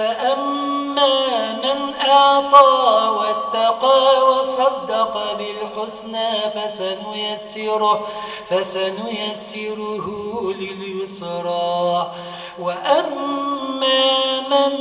فأما من أعطى واتقى وصدق بالحسنى فسنيسره, فسنيسره لليسرى. وأما من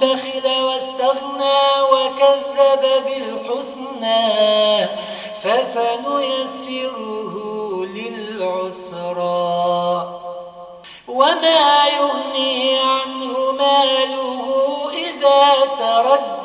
بخل واستغنى وكذب بالحسنى فسنيسره للعسرى. وما يغني